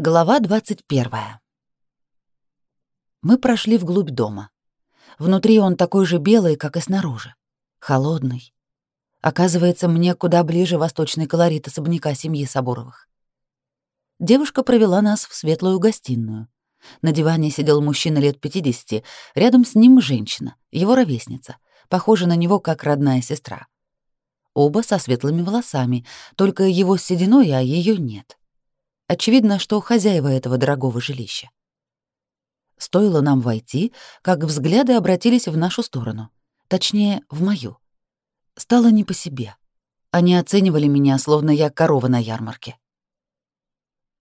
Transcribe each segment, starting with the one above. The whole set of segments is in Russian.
Глава 21. Мы прошли вглубь дома. Внутри он такой же белый, как и снаружи. Холодный. Оказывается, мне куда ближе восточный колорит особняка семьи Соборовых. Девушка провела нас в светлую гостиную. На диване сидел мужчина лет 50, рядом с ним женщина, его ровесница, похожа на него как родная сестра. Оба со светлыми волосами, только его с сединой, а ее нет. Очевидно, что хозяева этого дорогого жилища. Стоило нам войти, как взгляды обратились в нашу сторону, точнее, в мою. Стало не по себе. Они оценивали меня, словно я корова на ярмарке.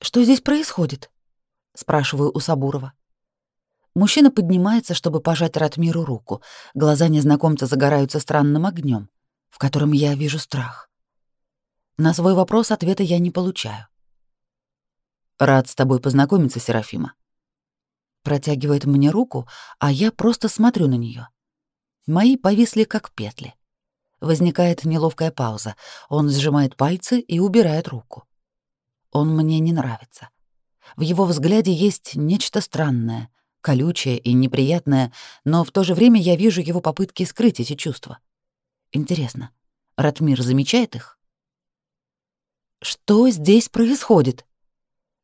«Что здесь происходит?» — спрашиваю у Сабурова. Мужчина поднимается, чтобы пожать Ратмиру руку. Глаза незнакомца загораются странным огнем, в котором я вижу страх. На свой вопрос ответа я не получаю. Рад с тобой познакомиться, Серафима. Протягивает мне руку, а я просто смотрю на нее. Мои повисли как петли. Возникает неловкая пауза. Он сжимает пальцы и убирает руку. Он мне не нравится. В его взгляде есть нечто странное, колючее и неприятное, но в то же время я вижу его попытки скрыть эти чувства. Интересно, Ратмир замечает их? Что здесь происходит?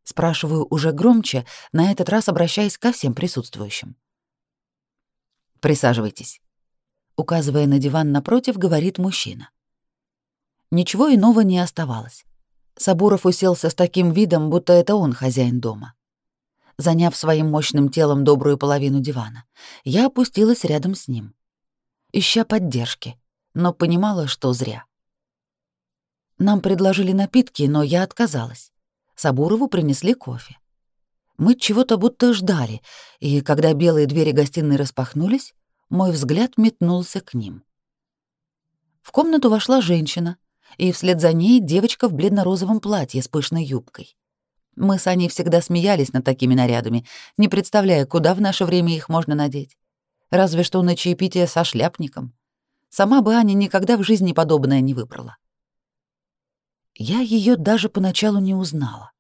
Спрашиваю уже громче, на этот раз обращаясь ко всем присутствующим. «Присаживайтесь», — указывая на диван напротив, говорит мужчина. Ничего иного не оставалось. Сабуров уселся с таким видом, будто это он хозяин дома. Заняв своим мощным телом добрую половину дивана, я опустилась рядом с ним, ища поддержки, но понимала, что зря. Нам предложили напитки, но я отказалась. Сабурову принесли кофе. Мы чего-то будто ждали, и когда белые двери гостиной распахнулись, мой взгляд метнулся к ним. В комнату вошла женщина, и вслед за ней девочка в бледно-розовом платье с пышной юбкой. Мы с Аней всегда смеялись над такими нарядами, не представляя, куда в наше время их можно надеть. Разве что на чаепитие со шляпником. Сама бы Аня никогда в жизни подобное не выбрала. Я ее даже поначалу не узнала.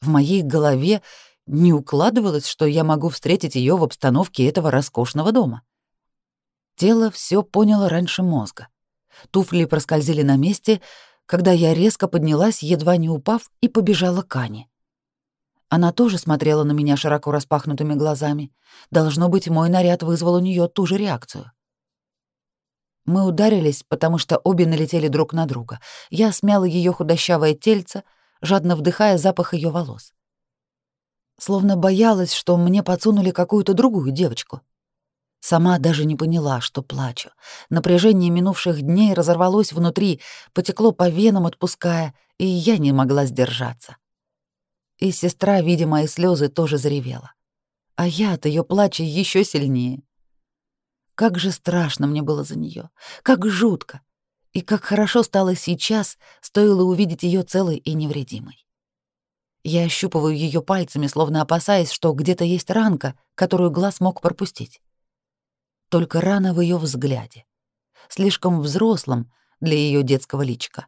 В моей голове не укладывалось, что я могу встретить ее в обстановке этого роскошного дома. Тело все поняло раньше мозга. Туфли проскользили на месте, когда я резко поднялась, едва не упав, и побежала к Ане. Она тоже смотрела на меня широко распахнутыми глазами. Должно быть, мой наряд вызвал у нее ту же реакцию. Мы ударились, потому что обе налетели друг на друга. Я смяла ее худощавое тельце, жадно вдыхая запах ее волос. Словно боялась, что мне подсунули какую-то другую девочку. Сама даже не поняла, что плачу. Напряжение минувших дней разорвалось внутри, потекло по венам, отпуская, и я не могла сдержаться. И сестра, видя мои слезы, тоже заревела. А я от ее плача еще сильнее. Как же страшно мне было за нее, как жутко. И как хорошо стало сейчас, стоило увидеть ее целой и невредимой. Я ощупываю ее пальцами, словно опасаясь, что где-то есть ранка, которую глаз мог пропустить. Только рана в ее взгляде, слишком взрослым для ее детского личика.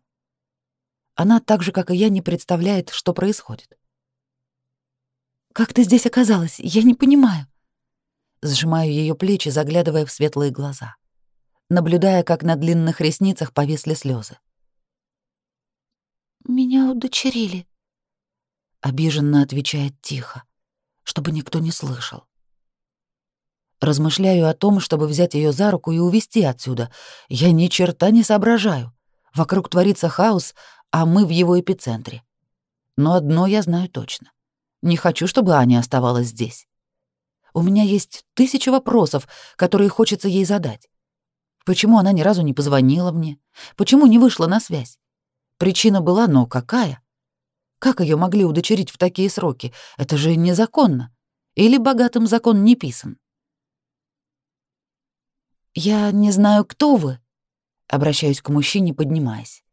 Она так же, как и я, не представляет, что происходит. «Как ты здесь оказалась? Я не понимаю», Сжимаю ее плечи, заглядывая в светлые глаза, наблюдая, как на длинных ресницах повисли слезы. «Меня удочерили», — обиженно отвечает тихо, чтобы никто не слышал. Размышляю о том, чтобы взять ее за руку и увести отсюда. Я ни черта не соображаю. Вокруг творится хаос, а мы в его эпицентре. Но одно я знаю точно. Не хочу, чтобы Аня оставалась здесь. У меня есть тысяча вопросов, которые хочется ей задать. Почему она ни разу не позвонила мне? Почему не вышла на связь? Причина была, но какая? Как ее могли удочерить в такие сроки? Это же незаконно. Или богатым закон не писан? «Я не знаю, кто вы», — обращаюсь к мужчине, поднимаясь.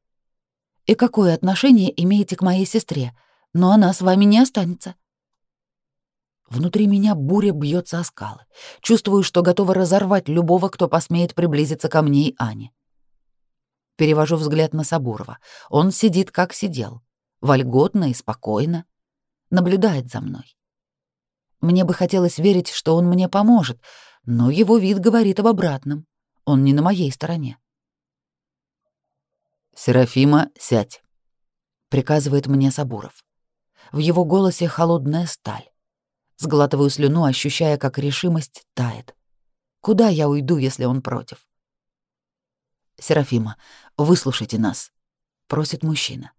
«И какое отношение имеете к моей сестре? Но она с вами не останется. Внутри меня буря бьется о скалы. Чувствую, что готова разорвать любого, кто посмеет приблизиться ко мне и Ане. Перевожу взгляд на Сабурова. Он сидит, как сидел. Вольготно и спокойно. наблюдает за мной. Мне бы хотелось верить, что он мне поможет, но его вид говорит об обратном. Он не на моей стороне. «Серафима, сядь», — приказывает мне Сабуров. В его голосе холодная сталь. Сглатываю слюну, ощущая, как решимость тает. Куда я уйду, если он против? «Серафима, выслушайте нас», — просит мужчина.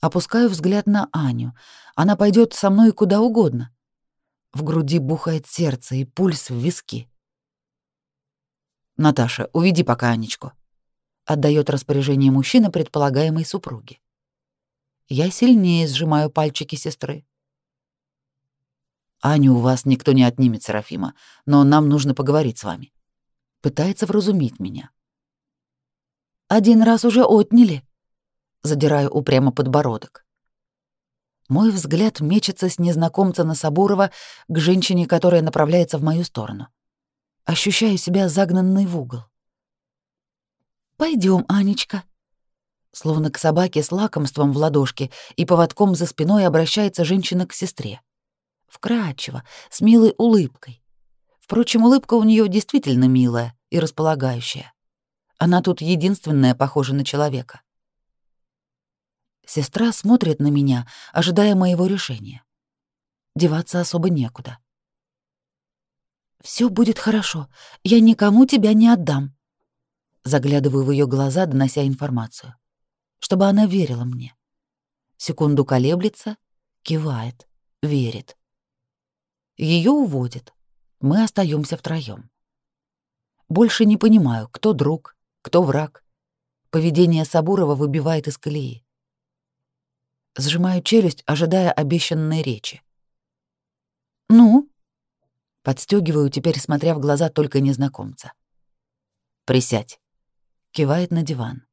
Опускаю взгляд на Аню. Она пойдет со мной куда угодно. В груди бухает сердце и пульс в виски. «Наташа, уведи пока Анечку», — отдает распоряжение мужчина предполагаемой супруги. Я сильнее сжимаю пальчики сестры. «Аню у вас никто не отнимет, Серафима, но нам нужно поговорить с вами». Пытается вразумить меня. «Один раз уже отняли», — задираю упрямо подбородок. Мой взгляд мечется с незнакомца на Сабурова к женщине, которая направляется в мою сторону. Ощущаю себя загнанной в угол. Пойдем, Анечка. Словно к собаке с лакомством в ладошке и поводком за спиной обращается женщина к сестре. Вкрадчиво, с милой улыбкой. Впрочем, улыбка у нее действительно милая и располагающая. Она тут единственная похожа на человека. Сестра смотрит на меня, ожидая моего решения. Деваться особо некуда. Все будет хорошо. Я никому тебя не отдам. Заглядываю в ее глаза, донося информацию, чтобы она верила мне. Секунду колеблется, кивает, верит. Ее уводят. Мы остаемся втроем. Больше не понимаю, кто друг, кто враг. Поведение Сабурова выбивает из колеи. Сжимаю челюсть, ожидая обещанной речи. «Ну?» Подстёгиваю, теперь смотря в глаза только незнакомца. «Присядь», — кивает на диван.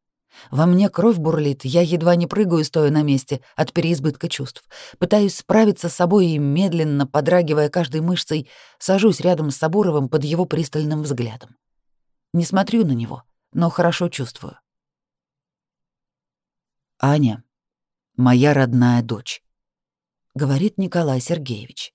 Во мне кровь бурлит, я едва не прыгаю, стоя на месте, от переизбытка чувств. Пытаюсь справиться с собой и, медленно, подрагивая каждой мышцей, сажусь рядом с Сабуровым под его пристальным взглядом. Не смотрю на него, но хорошо чувствую. «Аня», моя родная дочь», — говорит Николай Сергеевич.